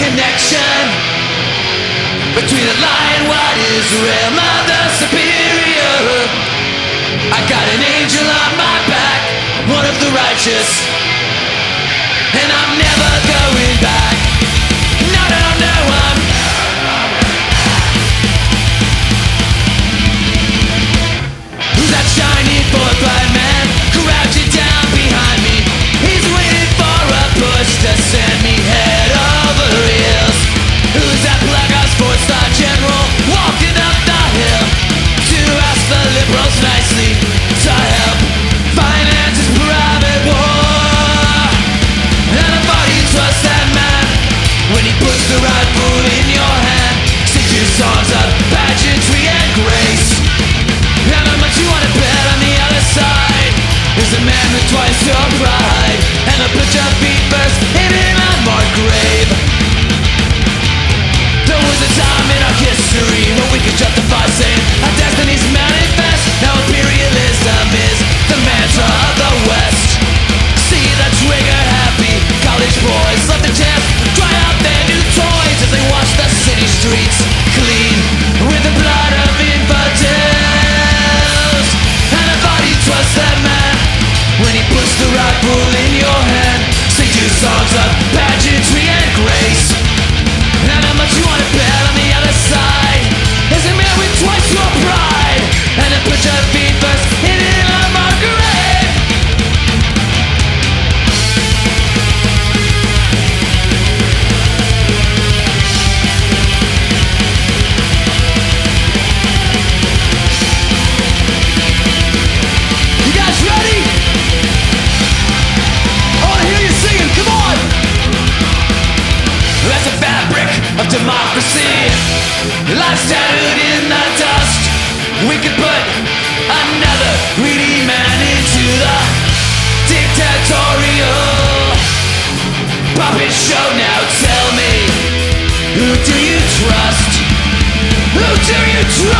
connection between the lie and what is real. Mother superior, I got an angel on my back, one of the righteous, and I'm never going back. is a man with twice your pride and a butcher feet first. see Life's in the dust We could put another greedy man into the Dictatorial Puppet show now tell me Who do you trust? Who do you trust?